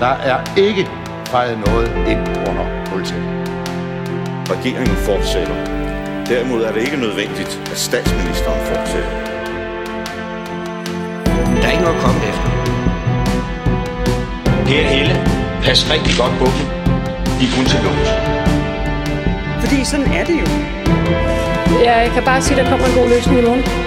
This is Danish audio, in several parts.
Der er ikke fejret noget ind under politiet. Regeringen fortsætter. Derimod er det ikke nødvendigt, at statsministeren fortsætter. Der er ikke noget at komme efter. Per Helle, pas rigtig godt på dem. De er kun til lås. Fordi sådan er det jo. Ja, jeg kan bare sige, at der kommer en god løsning i morgen.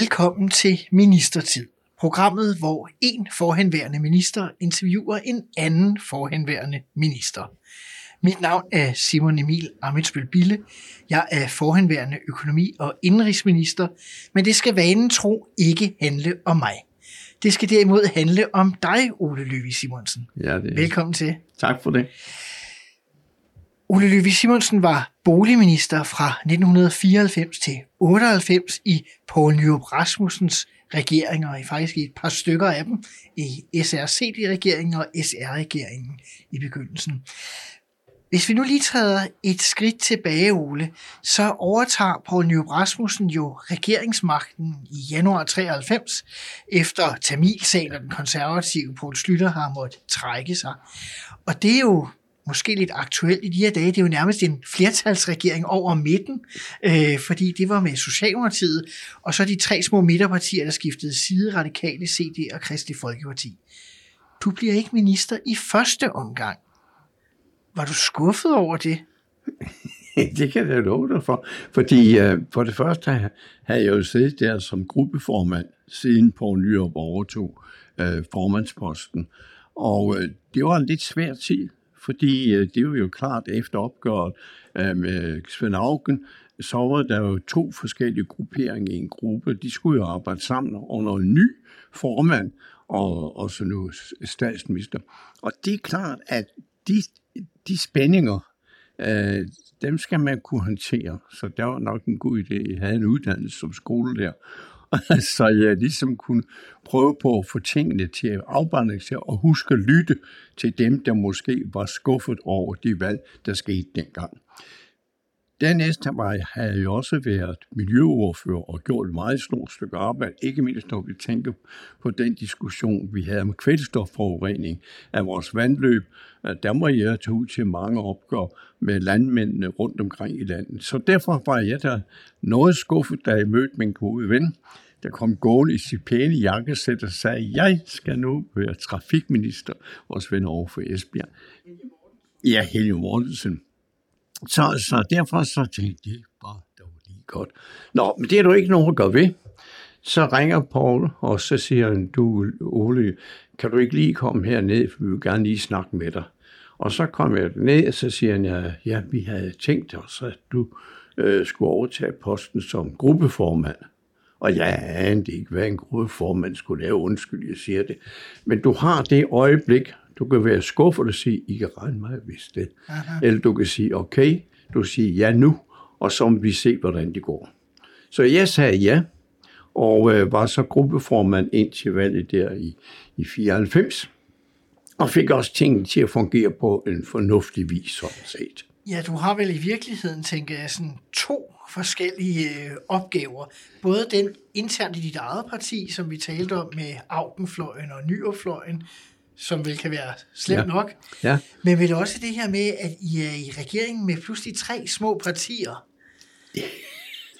Velkommen til Ministertid. Programmet, hvor en forhenværende minister interviewer en anden forhenværende minister. Mit navn er Simon Emil Amitsbøl Bille. Jeg er forhenværende økonomi- og indrigsminister, men det skal vanen tro ikke handle om mig. Det skal derimod handle om dig, Ole Løvi Simonsen. Ja, det er. Velkommen til. Tak for det. Ole Løvi Simonsen var boligminister fra 1994 til 98 i Poul Nyrup Rasmussens regeringer, og faktisk i et par stykker af dem, i SRCD-regeringen og SR-regeringen i begyndelsen. Hvis vi nu lige træder et skridt tilbage, Ole, så overtager Poul Nyrup Rasmussen jo regeringsmagten i januar 93, efter Tamilsagen og den konservative Poul Slytter har måttet trække sig. Og det er jo måske lidt aktuelt i de her dage, det er jo nærmest en flertalsregering over midten, øh, fordi det var med Socialdemokratiet, og så de tre små midterpartier, der skiftede side, Radikale, CD og Kristelig Folkeparti. Du bliver ikke minister i første omgang. Var du skuffet over det? det kan jeg love dig for. Fordi øh, for det første havde jeg jo siddet der som gruppeformand, siden på Nyrup overtog øh, formandsposten. Og øh, det var en lidt svær tid, fordi øh, det var jo klart efter opgøret uh, med Svend Augen, så var der jo to forskellige grupperinger i en gruppe. De skulle jo arbejde sammen under en ny formand, og, og så nu statsminister. Og det er klart, at de, de spændinger, øh, dem skal man kunne håndtere. Så det var nok en god idé. Jeg havde en uddannelse som skolelærer. så jeg ligesom kunne prøve på at få tingene til at afbalancere og huske at lytte til dem, der måske var skuffet over de valg, der skete dengang. Dernæst havde jeg også været miljøordfører og gjort et meget stort stykke arbejde, ikke mindst når vi tænker på den diskussion, vi havde om kvælstofforurening af vores vandløb. Der må jeg tage ud til mange opgør med landmændene rundt omkring i landet. Så derfor var jeg der noget skuffet, da jeg mødte min gode ven, der kom gående i sit pæne jakkesæt og sagde, jeg skal nu være trafikminister, vores ven over for Esbjerg. Ja, Helge Mortensen. Så, så derfor så tænkte jeg, det var det lige godt. Nå, men det er du ikke nogen, der gør ved. Så ringer Paul, og så siger han, du Ole, kan du ikke lige komme herned, for vi vil gerne lige snakke med dig. Og så kom jeg ned, og så siger han, ja, ja vi havde tænkt os, at du øh, skulle overtage posten som gruppeformand. Og jeg anede ikke, hvad en gruppeformand skulle lave. Undskyld, jeg siger det. Men du har det øjeblik, du kan være skuffet og sige, I kan regne mig, hvis det. Aha. Eller du kan sige, okay, du kan sige ja nu, og så må vi se, hvordan det går. Så jeg sagde ja, og øh, var så gruppeformand ind til valget der i, i 94, og fik også tingene til at fungere på en fornuftig vis, sådan set. Ja, du har vel i virkeligheden, tænker jeg, sådan to forskellige øh, opgaver. Både den internt i dit eget parti, som vi talte om med Augenfløjen og Nyerfløjen, som vel kan være slemt ja. nok. Ja. Men vel også det her med, at I er i regeringen med pludselig tre små partier.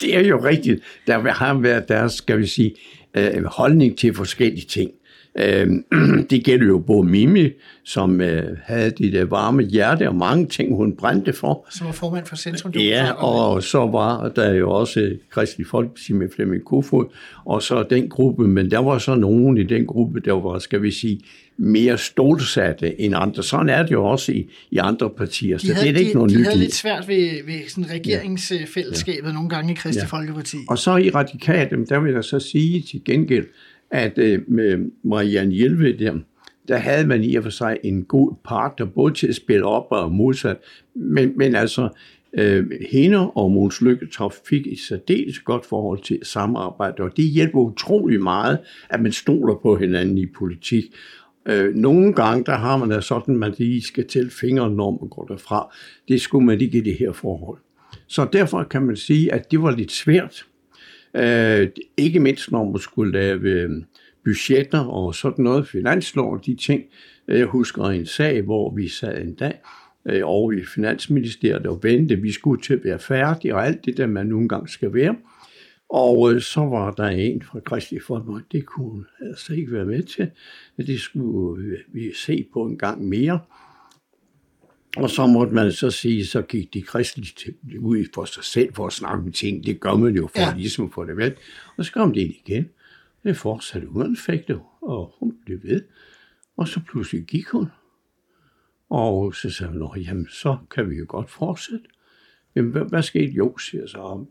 Det er jo rigtigt. Der har været deres, skal vi sige, øh, holdning til forskellige ting. Øh, det gælder jo både Mimi, som øh, havde det der varme hjerte og mange ting, hun brændte for. Som var formand for Centrum. Ja, og så var der jo også Kristelig Folkeparti med Flemming Kofod, og så den gruppe, men der var så nogen i den gruppe, der var, skal vi sige, mere stoltsatte end andre. Sådan er det jo også i, i andre partier, så de havde, det er ikke de, noget de nyt. De havde lidt svært ved, ved sådan regeringsfællesskabet ja. nogle gange i Kristelig ja. Folkeparti. Og så i Radikalt, der vil jeg så sige til gengæld, at øh, med Marianne Hjelved der, der havde man i og for sig en god partner, både til at spille op og modsat, men, men altså, øh, hende og Måns Lykketoft fik et særdeles godt forhold til samarbejde, og det hjælper utrolig meget, at man stoler på hinanden i politik. Øh, nogle gange, der har man det sådan, at man lige skal til fingeren, når man går derfra. Det skulle man ikke i det her forhold. Så derfor kan man sige, at det var lidt svært. Øh, ikke mindst når man skulle lave øh, budgetter og sådan noget, finanslov og de ting. Jeg husker en sag, hvor vi sad en dag øh, over i Finansministeriet og ventede, vi skulle til at være færdige og alt det der, man nogle gange skal være. Og øh, så var der en fra Kristi Folkeparti, det kunne hun altså ikke være med til. Det skulle vi se på en gang mere. Og så måtte man så sige, så gik de kristelige ud for sig selv for at snakke om ting. Det gør man jo for ja. ligesom at få det væk. Og så kom det ind igen. Det fortsatte uanfægtet, og hun blev ved. Og så pludselig gik hun. Og så sagde hun, jamen så kan vi jo godt fortsætte. Jamen, hvad, hvad skete? Jo, siger så om,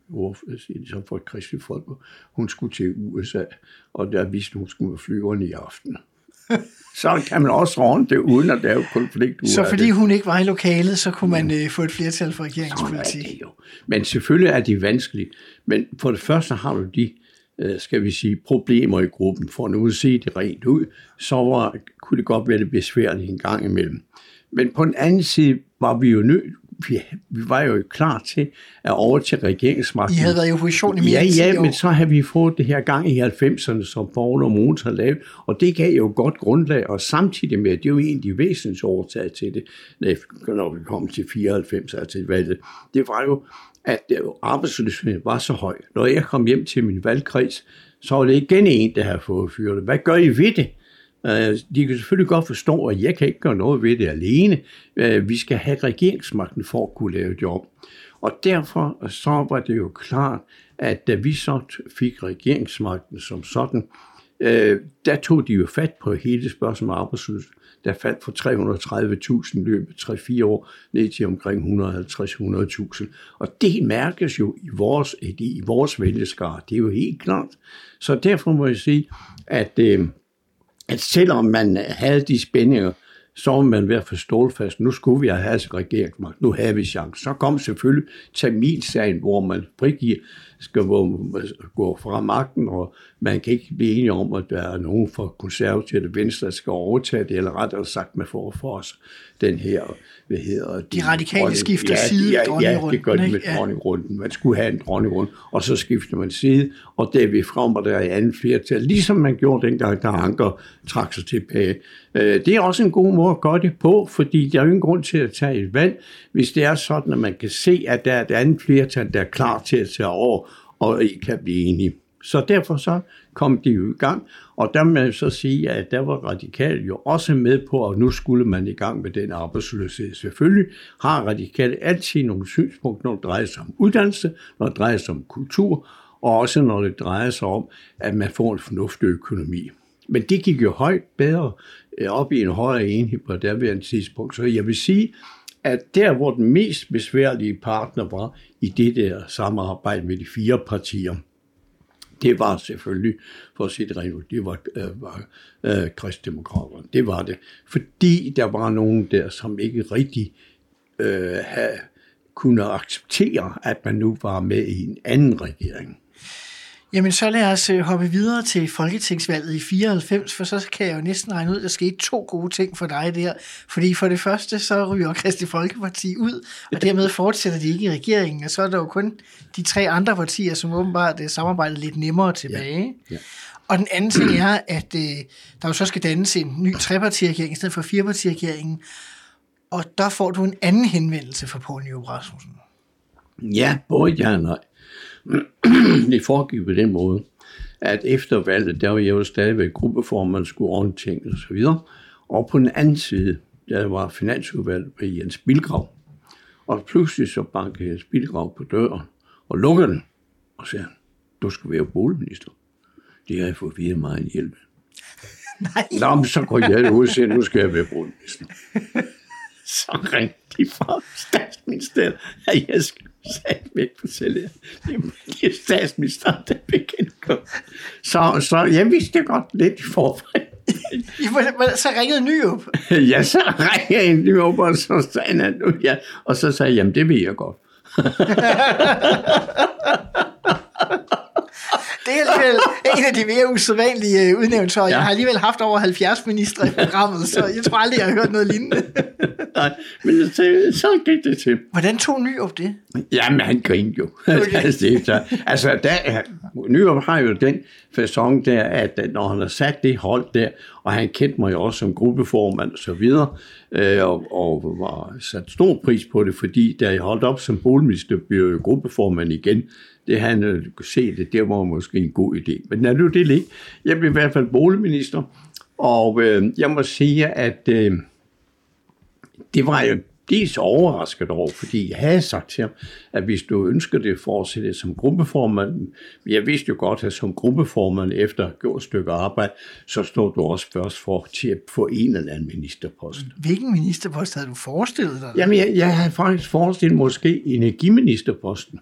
som for et kristeligt folk. Hun skulle til USA, og der vidste hun, skulle med flyverne i aften. så kan man også ordne det, uden at lave konflikt Så fordi det. hun ikke var i lokalet, så kunne man øh, få et flertal for regeringspolitik? det jo. Men selvfølgelig er de vanskelige. Men for det første har du de, øh, skal vi sige, problemer i gruppen. For nu at se det rent ud, så var, kunne det godt være det besværligt en gang imellem. Men på den anden side var vi jo nødt vi, vi var jo klar til at overtage regeringsmagten. I havde været i opposition i mere Ja, ja, men så har vi fået det her gang i 90'erne, som Paul og Mogens har lavet, og det gav jo godt grundlag, og samtidig med, det er jo en af de væsentlige årsager til det, når vi kom til 94, altså til valget, det var jo, at arbejdsløsheden var så høj. Når jeg kom hjem til min valgkreds, så var det igen en, der havde fået fyret. Hvad gør I ved det? Øh, de kan selvfølgelig godt forstå, at jeg kan ikke gøre noget ved det alene. Øh, vi skal have regeringsmagten for at kunne lave det om. Og derfor øh, så var det jo klart, at da vi så fik regeringsmagten som sådan, øh, der tog de jo fat på hele spørgsmålet om arbejdsløshed. Der faldt fra 330.000 løbet 3-4 år ned til omkring 150-100.000. Og det mærkes jo i vores, i vores vælgeskare. Det er jo helt klart. Så derfor må jeg sige, at øh, at selvom man havde de spændinger, så var man ved at få stålfast. Nu skulle vi have regeringsmagt. Nu havde vi chance. Så kom selvfølgelig Tamilsagen, hvor man frigiver skal gå fra magten, og man kan ikke blive enige om, at der er nogen fra konservative venstre, der skal overtage det, eller rettere sagt, man får for os den her, hvad hedder det? De radikale skifter ja, side ja, ja, det gør de med ja. dronningrunden. Man skulle have en dronningrund, og så skifter man side, og der vi frem, og der er anden flertal, ligesom man gjorde dengang, der Anker trak sig tilbage. Øh, det er også en god måde at gøre det på, fordi der er jo ingen grund til at tage et valg, hvis det er sådan, at man kan se, at der er et andet flertal, der er klar til at tage over, og I kan blive enige. Så derfor så kom de jo i gang, og der må jeg så sige, at der var radikal jo også med på, at nu skulle man i gang med den arbejdsløshed. Selvfølgelig har Radikal altid nogle synspunkter, når det drejer sig om uddannelse, når det drejer sig om kultur, og også når det drejer sig om, at man får en fornuftig økonomi. Men det gik jo højt bedre øh, op i en højere enhed på derværende tidspunkt. Så jeg vil sige, at der, hvor den mest besværlige partner var i det der samarbejde med de fire partier, det var selvfølgelig, for at sige det rent det var, øh, var øh, kristdemokraterne. Det var det. Fordi der var nogen der, som ikke rigtig øh, havde, kunne acceptere, at man nu var med i en anden regering. Jamen så lad os øh, hoppe videre til Folketingsvalget i 94, for så kan jeg jo næsten regne ud, at der skete to gode ting for dig der. Fordi for det første, så ryger Kristi Folkeparti ud, og dermed fortsætter de ikke i regeringen, og så er der jo kun de tre andre partier, som åbenbart øh, samarbejder lidt nemmere tilbage. Ja. Ja. Og den anden ting er, at øh, der jo så skal dannes en ny trepartiregering i stedet for firepartiregeringen, og der får du en anden henvendelse fra Poul Nyrup Rasmussen. Ja, både ja og nej. det foregik på den måde, at efter valget, der var jeg jo stadigvæk gruppeformand, skulle ordne ting og så videre. Og på den anden side, der var finansudvalg med Jens Bilgrav. Og pludselig så bankede Jens Bilgrav på døren og lukkede den og sagde, du skal være boligminister. Det har jeg fået videre meget en hjælp. Nej. Nå, så går jeg ud og siger, nu skal jeg være boligminister. så ringte de fra statsministeriet, at jeg skal sat væk på selv. Det er statsministeren, der bekendt Så, så jeg vidste godt lidt i forvejen. så ringede Nyrup? ja, så ringede Nyrup, og så sagde han, ja. og så sagde jeg, jamen det ved jeg godt. det er alligevel en af de mere usædvanlige øh, udnævnelser. Ja. Jeg har alligevel haft over 70 ministre i programmet, så jeg tror aldrig, jeg har hørt noget lignende. Nej, men så, så gik det til. Hvordan tog Nyrup det? Jamen, han grinede jo. altså, det, er så, altså der, er- Nyrup har jo den fasong der, at når han har sat det hold der, og han kendte mig jo også som gruppeformand og så videre, øh, og, og var sat stor pris på det, fordi da jeg holdt op som boligminister, blev jeg gruppeformand igen. Det han øh, kunne se det, det var måske en god idé. Men lad nu det ligge. Jeg blev i hvert fald boligminister, og øh, jeg må sige, at øh, det var jeg dels overrasket over, fordi jeg havde sagt til ham, at hvis du ønsker det fortsætte som gruppeformand, jeg vidste jo godt, at som gruppeformand efter at gjort et stykke arbejde, så står du også først for til at få en eller anden ministerpost. Hvilken ministerpost havde du forestillet dig? Jamen, jeg, jeg havde faktisk forestillet måske energiministerposten.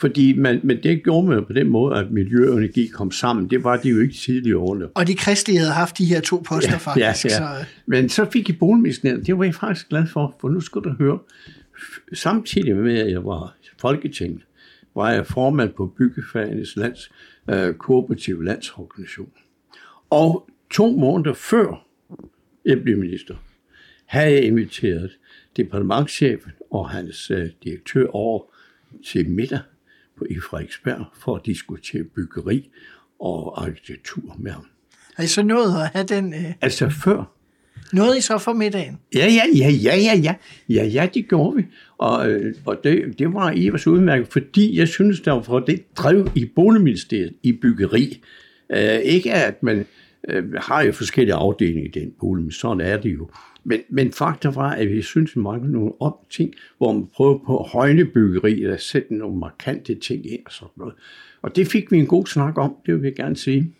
Fordi man, men det gjorde man på den måde, at miljø og energi kom sammen. Det var det jo ikke tidligere årene. Og de kristelige havde haft de her to poster Ja, faktisk. ja, Så, ja. Men så fik jeg boligministeriet. Det var jeg faktisk glad for, for nu skulle du høre. Samtidig med, at jeg var i Folketinget, var jeg formand på Byggefagenes lands, øh, kooperative landsorganisation. Og to måneder før jeg blev minister, havde jeg inviteret departementchefen og hans øh, direktør over til middag i Frederiksberg for at diskutere byggeri og arkitektur med ham. har I så nået at have den... Øh, Altså før nåede I så for middagen? Ja, ja, ja, ja, ja, ja, ja, ja, det gjorde vi. Og, øh, og det, det var os udmærket, fordi jeg synes, der var for det drev i boligministeriet i byggeri. Øh, ikke at man øh, har jo forskellige afdelinger i den bolig, men sådan er det jo. Men, men fakta var, at vi synes, vi mangler nogle op ting, hvor man prøver på at højne byggeri, eller sætte nogle markante ting ind og sådan noget. Og det fik vi en god snak om, det vil jeg gerne sige.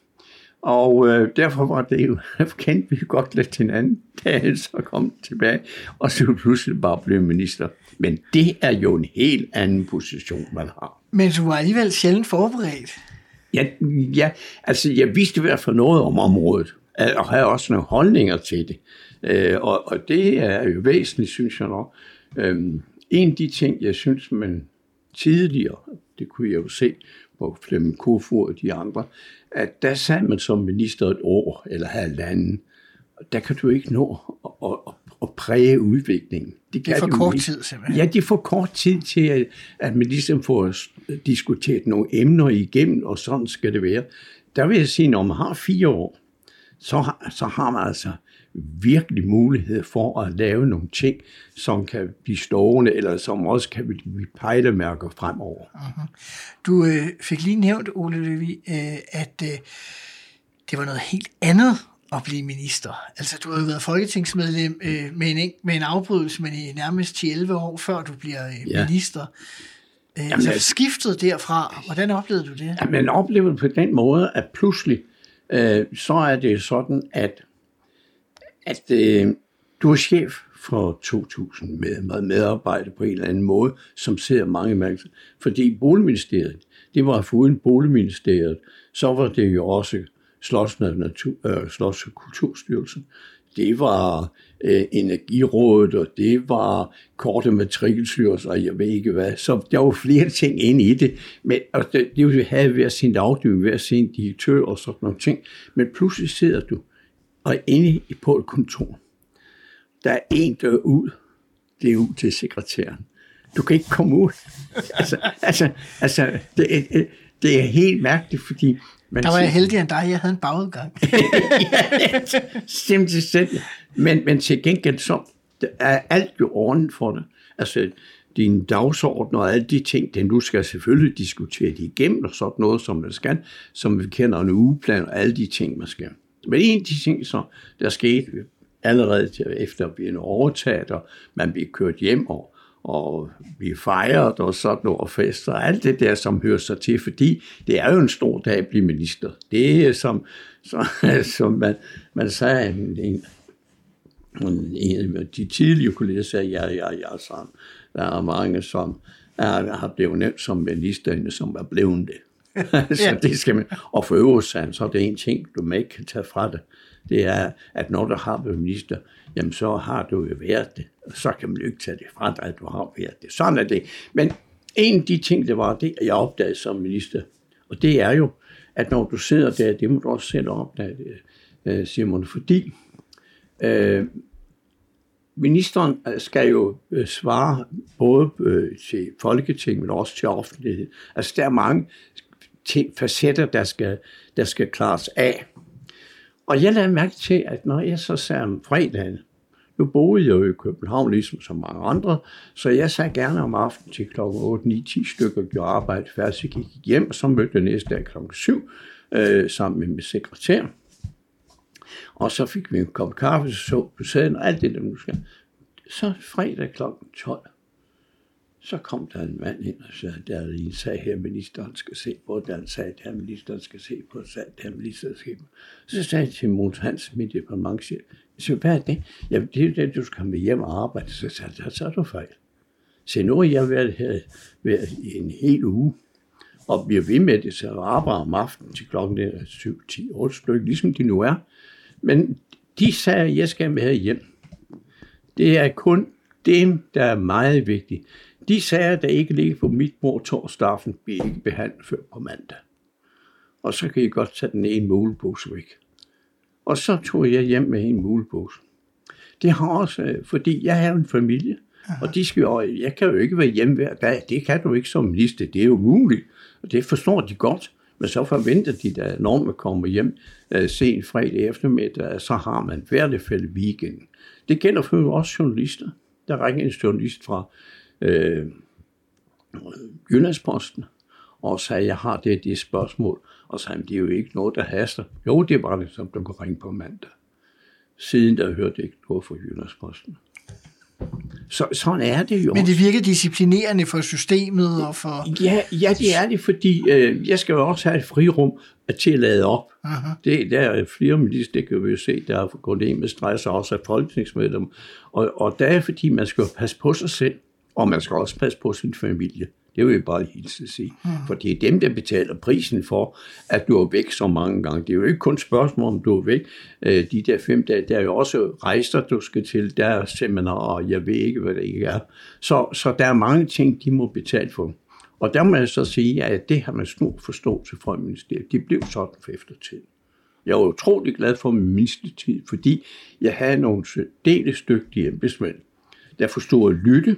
Og øh, derfor var det jo, kendte vi godt lidt til hinanden, da jeg så kom tilbage, og så pludselig bare blev minister. Men det er jo en helt anden position, man har. Men du var alligevel sjældent forberedt. Ja, ja altså jeg vidste i hvert fald noget om området, og havde også nogle holdninger til det. Øh, og, og det er jo væsentligt, synes jeg nok. Øh, en af de ting, jeg synes, man tidligere, det kunne jeg jo se på Flemming Kofod og de andre, at der sad man som minister et år eller halvanden. Og Der kan du ikke nå at, at, at, præge udviklingen. Det er kan for kort ikke. tid, simpelthen. Ja, det er for kort tid til, at, at man ligesom får diskuteret nogle emner igennem, og sådan skal det være. Der vil jeg sige, når man har fire år, så har, så har man altså virkelig mulighed for at lave nogle ting, som kan blive stående, eller som også kan blive pejlemærker fremover. Du øh, fik lige nævnt, Ole Løvi, øh, at øh, det var noget helt andet at blive minister. Altså, du har jo været folketingsmedlem øh, med, en, med en afbrydelse, men i nærmest 10-11 år, før du bliver øh, Ja. minister. Øh, Jamen, så altså- skiftet derfra, hvordan oplevede du det? Ja, man oplever det på den måde, at pludselig, øh, så er det sådan, at, at øh, du er chef for 2.000 med, med medarbejdere på en eller anden måde, som ser mange mærker. Fordi boligministeriet, det var foruden boligministeriet, så var det jo også Slots, Natur, øh, Slots- og Kulturstyrelsen. Det var øh, Energirådet, og det var korte matrikelstyrelser, og jeg ved ikke hvad. Så der var flere ting inde i det. Men, og det, det havde have hver sin afdeling, hver sin direktør og sådan nogle ting. Men pludselig sidder du og inde på et kontor. Der er en dør ud. Det er ud til sekretæren. Du kan ikke komme ud. altså, altså, altså det, er, det er helt mærkeligt, fordi... Man Der var jeg siger- heldig end dig, jeg havde en bagudgang. Simpelthen. Men, men til gengæld så er alt jo ordentligt for dig. Altså, din dagsorden og alle de ting, den du skal selvfølgelig diskutere det igennem, og sådan noget, som man skal, som vi kender en ugeplan og alle de ting, man skal. Men en af de ting, så, der skete allerede til, efter at blive overtaget, og man blev kørt hjem, og, og vi fejrede og sådan noget, og fester, og alt det der, som hører sig til, fordi det er jo en stor dag at blive minister. Det er som, så, som man, man sagde, en, en, en af de tidlige kolleger sagde, ja, ja, ja, så der er mange, som er, har blevet nævnt som minister, som er blevet det. så det skal man, og for øvrigt, så er det en ting, du ikke kan tage fra det. Det er, at når du har været minister, jamen så har du jo været det. Og så kan man jo ikke tage det fra dig, at du har været det. Sådan er det. Men en af de ting, det var det, jeg opdagede som minister, og det er jo, at når du sidder der, det må du også selv opdage, øh, Simon, fordi øh, ministeren øh, skal jo øh, svare både til Folketinget, men også til offentligheden. Altså, der er mange ting, facetter, der skal, der skal klares af. Og jeg lader mærke til, at når jeg så sagde om fredagen, nu boede jeg jo i København, ligesom så mange andre, så jeg sagde gerne om aftenen til kl. 8, 9, 10 stykker, gjorde arbejde færdigt, så gik hjem, og så mødte jeg næste dag kl. 7 øh, sammen med min sekretær. Og så fik vi en kop kaffe, så så på sæden, og alt det der nu skal. Så fredag kl. 12, så kom der en mand ind og sagde, der er en sag her, ministeren skal se på, der er en sag, der ministeren skal se på, sag, der ministeren skal se på. Så sagde jeg til Måns Hans, mit departementchef, så hvad er det? Jamen, det er det, du skal med hjem og arbejde. Så sagde jeg, så er du fejl. Så nu har jeg været her været i en hel uge, og bliver ved med det, så arbejder om aftenen til klokken 7, 10, 8 stykker, ligesom de nu er. Men de sagde, at jeg skal med hjem. Det er kun dem, der er meget vigtigt. De sager, der ikke ligger på mit bord torsdag aften, bliver ikke behandlet før på mandag. Og så kan I godt tage den ene mulepose væk. Og så tog jeg hjem med en mulepose. Det har også, øh, fordi jeg har en familie, og de skal jo, jeg kan jo ikke være hjemme hver dag. Det kan du ikke som minister. Det er jo muligt. Og det forstår de godt. Men så forventer de, da når man kommer hjem uh, sent fredag eftermiddag, så har man hvert fald weekend. Det gælder for også journalister. Der ringer en journalist fra uh, Jyllandsposten og sagde, jeg har det, det spørgsmål. Og sagde, det er jo ikke noget, der haster. Jo, det er bare det, som du kan ringe på mandag. Siden der hørte jeg ikke noget fra Jyllandsposten. Så, sådan er det jo Men det virker disciplinerende for systemet og for... Ja, ja det er det, fordi øh, jeg skal jo også have et frirum til at lade op. Aha. Det, der er flere minister, det kan vi jo se, der er gået ind med stress og også af folketingsmedlem. Og, og der er fordi, man skal jo passe på sig selv, og man skal også passe på sin familie. Det vil jeg bare hilse at sige. Mm. For det er dem, der betaler prisen for, at du er væk så mange gange. Det er jo ikke kun spørgsmål, om du er væk. Øh, de der fem dage, der er jo også rejser, du skal til. Der er seminarer, jeg ved ikke, hvad det ikke er. Så, så der er mange ting, de må betale for. Og der må jeg så sige, at det har man stor forståelse fra ministeriet. De blev sådan for eftertiden. Jeg var utrolig glad for min ministertid, fordi jeg havde nogle særdeles dygtige embedsmænd, der forstod at lytte,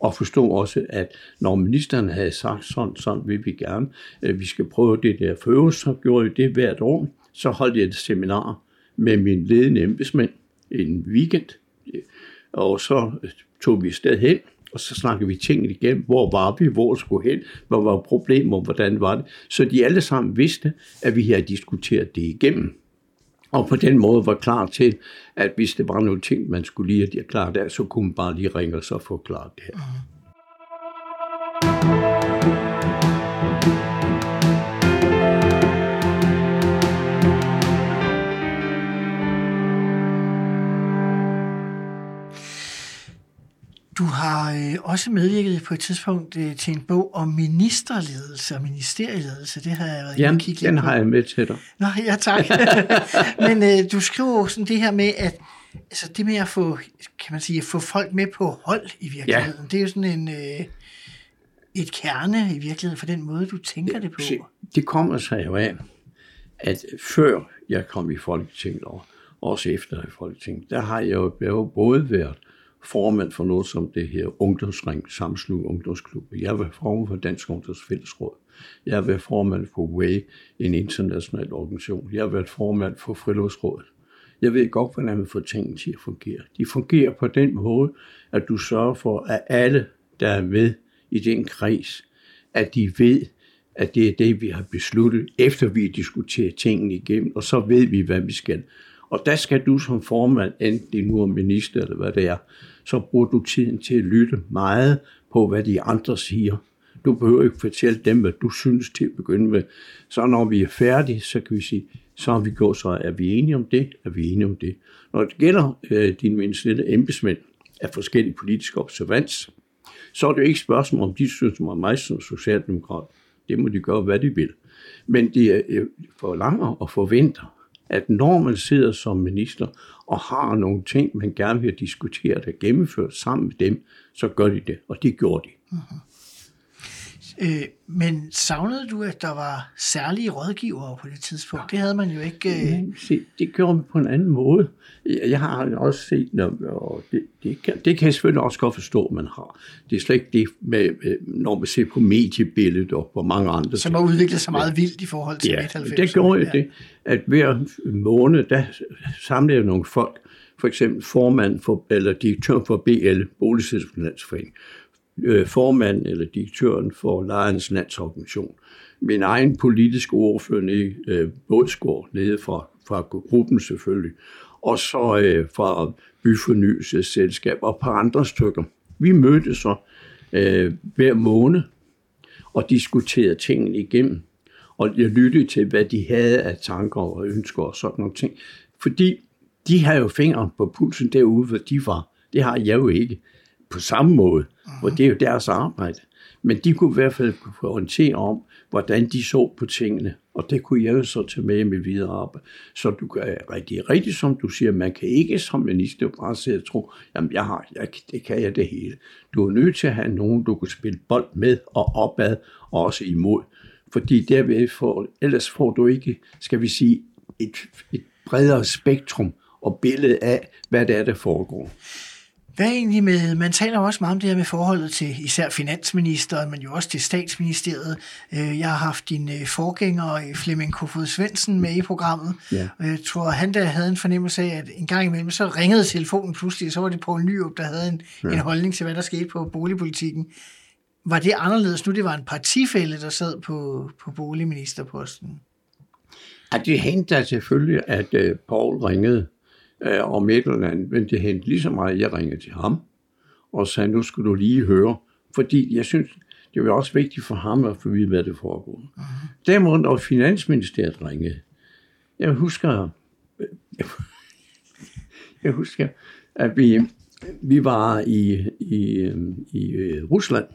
og forstod også, at når ministeren havde sagt sådan, sådan vil vi gerne, at vi skal prøve det der for så gjorde jeg det hvert år. Så holdt jeg et seminar med min ledende embedsmænd en weekend, og så øh, tog vi sted hen, og så snakkede vi tingene igennem. Hvor var vi? Hvor skulle hen? Hvad var problemer? Hvordan var det? Så de alle sammen vidste, at vi havde diskuteret det igennem. Og på den måde var klar til, at hvis det var nogle ting, man skulle lige have klart der, så kunne man bare lige ringe og så få klaret det her. Mhm. Du har øh, også medvirket på et tidspunkt øh, til en bog om ministerledelse og ministerieledelse. Det har jeg været Jamen, kigge den på. har jeg med til dig. Nå, ja tak. Men øh, du skriver sådan det her med, at altså det med at få, kan man sige, at få folk med på hold i virkeligheden, ja. det er jo sådan en, øh, et kerne i virkeligheden for den måde, du tænker det på. Se, det kommer sig jo af, at før jeg kom i Folketinget, og også efter i Folketinget, der har jeg jo både været formand for noget som det her ungdomsring, samslug ungdomsklub. Jeg var formand for Dansk Ungdoms Fællesråd. Jeg har været formand for WAY, en international organisation. Jeg har været formand for Friluftsrådet. Jeg ved godt, hvordan man får tingene til at fungere. De fungerer på den måde, at du sørger for, at alle, der er med i den kreds, at de ved, at det er det, vi har besluttet, efter vi har diskuteret tingene igennem, og så ved vi, hvad vi skal. Og der skal du som formand, enten det nu er minister eller hvad det er, så bruger du tiden til at lytte meget på, hvad de andre siger. Du behøver ikke fortælle dem, hvad du synes til at begynde med. Så når vi er færdige, så kan vi sige, så har vi gået, så er vi enige om det, er vi enige om det. Når det gælder øh, dine ministerielle embedsmænd af forskellige politiske observans, så er det jo ikke et spørgsmål, om de synes om mig som socialdemokrat. Det må de gøre, hvad de vil. Men de øh, forlanger og forventer, at når man sidder som minister og har nogle ting, man gerne vil diskutere og gennemføre sammen med dem, så gør de det, og det gjorde de. Mhm. Øh, men savnede du, at der var særlige rådgivere på det tidspunkt? Det havde man jo ikke... Øh... Se, det gjorde man på en anden måde. Jeg, har også set, når, og det, det, kan, det kan jeg selvfølgelig også godt forstå, at man har. Det er slet ikke det, med, med, når man ser på mediebilledet og på mange andre Som har udviklet sig meget vildt i forhold til Ja, 90. det gjorde jeg det, at hver måned, der samlede jeg nogle folk, for eksempel formand for, eller direktør for BL, Boligselskabslandsforening, øh, formanden eller direktøren for Lejernes Landsorganisation, min egen politiske ordfører nede, øh, Bådsgaard, nede fra, fra gruppen selvfølgelig, og så øh, fra Byfornyelsesselskab og et par andre stykker. Vi mødtes så øh, hver måned og diskuterede tingene igennem. Og jeg lyttede til, hvad de havde af tanker og ønsker og sådan nogle ting. Fordi de har jo fingre på pulsen derude, hvor de var. Det har jeg jo ikke på samme måde, hvor det er jo deres arbejde. Men de kunne i hvert fald orientere om, hvordan de så på tingene, og det kunne jeg jo så tage med i mit videre arbejde. Så du kan rigtig, rigtig som du siger, man kan ikke som minister bare sidde og tro, jamen jeg har, jeg, det kan jeg det hele. Du er nødt til at have nogen, du kan spille bold med og opad og også imod. Fordi derved får, ellers får du ikke, skal vi sige, et, et bredere spektrum og billede af, hvad det er, der foregår. Hvad er egentlig med, man taler også meget om det her med forholdet til især finansministeren, men jo også til statsministeriet. Øh, Jeg har haft din øh, forgænger, øh, Flemming Kofod Svendsen, med i programmet. Ja. Og Jeg tror, han der havde en fornemmelse af, at en gang imellem, så ringede telefonen pludselig, og så var det Poul Nyrup, der havde en, ja. en holdning til, hvad der skete på boligpolitikken. Var det anderledes nu, det var en partifælde, der sad på, på boligministerposten? At det da selvfølgelig, at uh, Paul ringede uh, om et eller andet, men det hentede lige så meget, at jeg ringede til ham og sagde, nu skal du lige høre. Fordi jeg synes, det var også vigtigt for ham at få vide, hvad det foregår. Uh-huh. Derimod, når Finansministeriet ringede, jeg husker, jeg husker, at vi, vi var i, i, i øh, Rusland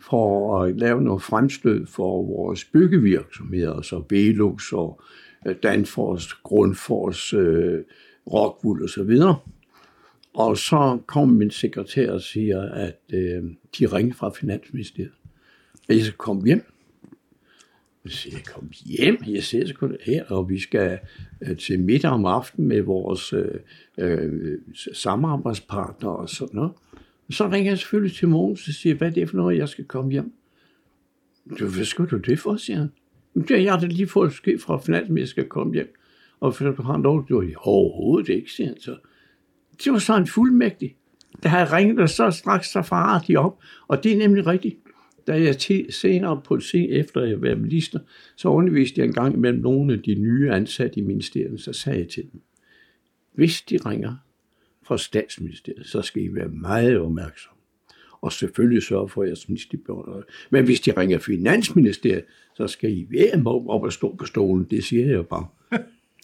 for at lave noget fremstød for vores byggevirksomheder, så Velux og øh, Danfoss, Grundfos, øh, Rockwool og så videre. Og så kom min sekretær og siger, at øh, de ringede fra Finansministeriet. At jeg skal komme hjem. Jeg siger, jeg kom hjem, jeg sidder sgu her, og vi skal øh, til middag om aftenen med vores øh, øh, samarbejdspartnere og sådan noget. Så ringer jeg selvfølgelig til Mogens og siger, hvad er det for noget, jeg skal komme hjem? Du, hvad skal du det for, siger han. "Jamen, det har jeg da lige fået ske fra finansministeren, jeg skal komme hjem. Og for han har lov, du overhovedet ikke, siger han så. Det var så en fuldmægtig. der havde ringet, og så straks så farede de op. Og det er nemlig rigtigt. Da jeg til, senere på sen efter jeg var minister, så underviste jeg en gang imellem nogle af de nye ansatte i ministeriet, så sagde jeg til dem, hvis de ringer fra statsministeriet, så skal I være meget opmærksomme. Og selvfølgelig sørge for, at jeres ministerbørn. Men hvis de ringer finansministeriet, så skal I være op og stå på stolen. Det siger jeg jo bare.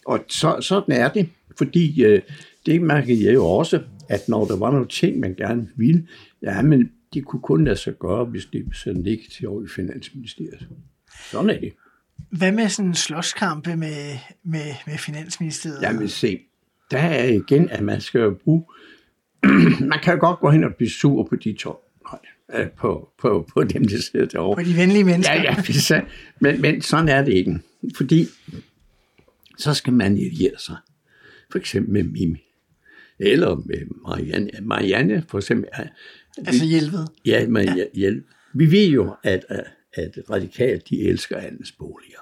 Og så, sådan er det, fordi øh, det mærkede jeg jo også, at når der var nogle ting, man gerne ville, ja, men de kunne kun lade sig gøre, hvis det så negativt over i Finansministeriet. Sådan er det. Hvad med sådan en slåskampe med, med, med Finansministeriet? Jamen se, der er igen, at man skal jo bruge... man kan jo godt gå hen og blive sur på de to. Nej, øh, på, på, på dem, der sidder derovre. På de venlige mennesker? Ja, ja, men, men sådan er det ikke. Fordi så skal man irritere sig. For eksempel med Mimi. Eller med Marianne. Marianne for eksempel. er- Altså hjælpet? Ja, men ja. hjælp. Vi ved jo, at, at, radikalt, de elsker andelsboliger.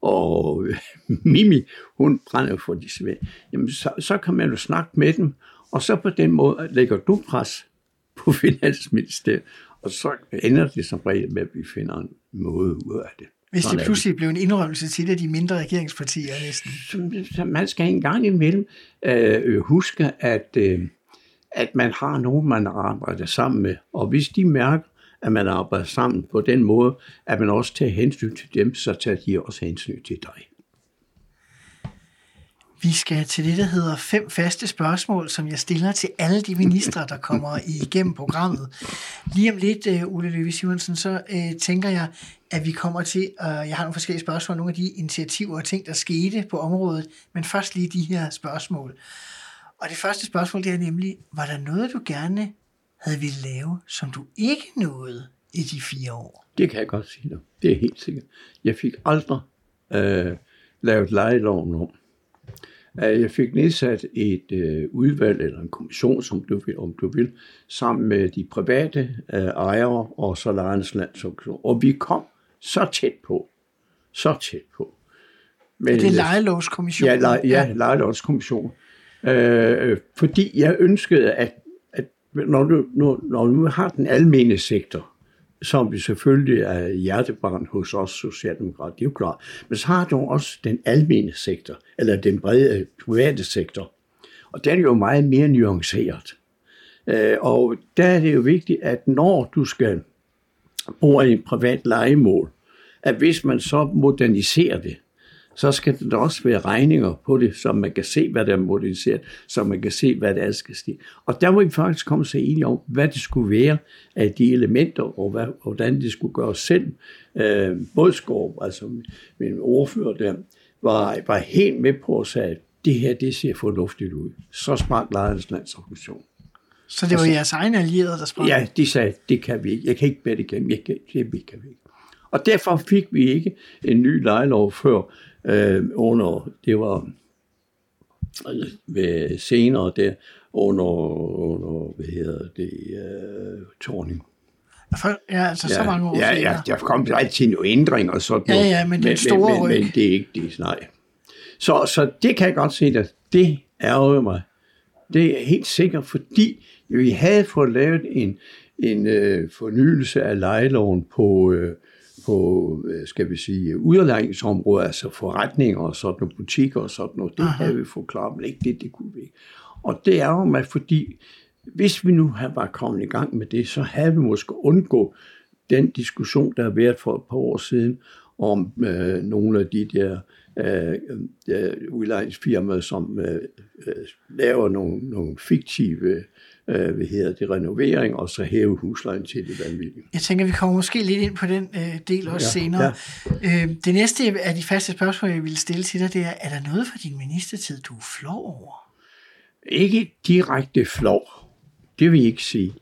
Og øh, Mimi, hun brænder for de svære. Jamen, så, så kan man jo snakke med dem, og så på den måde lægger du pres på Finansministeriet, og så ender det som regel med, at vi finder en måde ud af det. Hvis Sådan det pludselig blev en indrømmelse til et af de mindre regeringspartier næsten. så- så man skal en gang imellem øh, huske, at, øh, at man har nogen, man arbejder sammen med. Og hvis de mærker, at man arbejder sammen på den måde, at man også tager hensyn til dem, så tager de også hensyn til dig. Vi skal til det, der hedder fem faste spørgsmål, som jeg stiller til alle de ministre, der kommer igennem programmet. Lige om lidt, øh, Ole Løve Simonsen, så øh, tænker jeg, at vi kommer til, øh, jeg har nogle forskellige spørgsmål, nogle af de initiativer og ting, der skete på området, men først lige de her spørgsmål. Og det første spørgsmål, det er nemlig, var der noget, du gerne havde ville lave, som du ikke nåede i de fire år. Det kan jeg godt sige dig. Det er helt sikkert. Jeg fik aldrig øh, lavet lejeloven om. Øh, Jeg fik nedsat et øh, udvalg, eller en kommission, som du vil, om du vil, sammen med de private øh, ejere og så lejernes landsorganisation. Og vi kom så tæt på. Så tæt på. Men, Det er lejelovskommissionen. Ja, lej, ja, lejelovskommission. Øh, fordi jeg ønskede, at, at når, du, når, når du har den almene sektor, som vi selvfølgelig er hjertebarn hos os socialdemokrater, det er jo klart, men så har du også den almene sektor, eller den brede øh, private sektor, og den er jo meget mere nuanceret. Øh, og der er det jo vigtigt, at når du skal bruge en privat legemål, at hvis man så moderniserer det, så skal der også være regninger på det, så man kan se, hvad der er moderniseret, så man kan se, hvad der er skal stige. Og der må vi faktisk komme så enige om, hvad det skulle være af de elementer, og hvad, hvordan det skulle gøres selv. Øh, Bådskov, altså min ordfører der, var, var helt med på at sige, at det her, det ser fornuftigt ud. Så sprang lejernes landsorganisation. Så det var jeres egne allierede, der sprang? Ja, de sagde, det kan vi ikke. Jeg kan ikke bede det igennem. Jeg kan, det kan vi ikke. Og derfor fik vi ikke en ny lejelov før øh, under, det var ved senere der, under, under hvad hedder det, øh, Torning. For, ja, altså så mange år ja, senere. ja, der kom altid nogle ændringer og sådan Ja, noget. ja, men den store men, men, ryg. men, det er ikke det, nej. Så, så det kan jeg godt se, at det ærger mig. Det er helt sikkert, fordi vi havde fået lavet en, en øh, fornyelse af lejeloven på, øh, på øh, skal vi sige, udlejningsområdet, altså forretninger og sådan nogle butikker og sådan noget. Det Aha. havde vi forklaret, men ikke det, det kunne vi ikke. Og det er jo mig, fordi hvis vi nu bare kommet i gang med det, så havde vi måske undgå den diskussion, der har været for et par år siden, om øh, nogle af de der øh, øh, udlejningsfirmaer, som øh, øh, laver nogle, nogle fiktive øh, hvad hedder det, renovering, og så hæve huslejen til det vanvittige. Jeg tænker, vi kommer måske lidt ind på den øh, del også Ja, senere. Ja. Øh, det næste af de faste spørgsmål, jeg ville stille til dig, det er, er der noget fra din ministertid, du er flov over? Ikke direkte flov, det vil jeg ikke sige.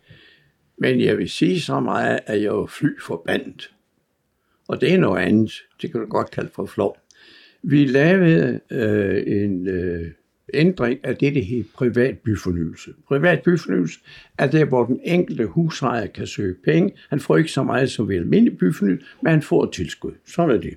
Men jeg vil sige så meget, at jeg er fly forbandet. Og det er noget andet. Det kan du godt kalde for flov. Vi lavede øh, en øh, ændring af det, det hedder privat byfornyelse. Privat byfornyelse er der, hvor den enkelte husejer kan søge penge. Han får ikke så meget som ved almindelig byfornyelse, men han får et tilskud. Sådan er det.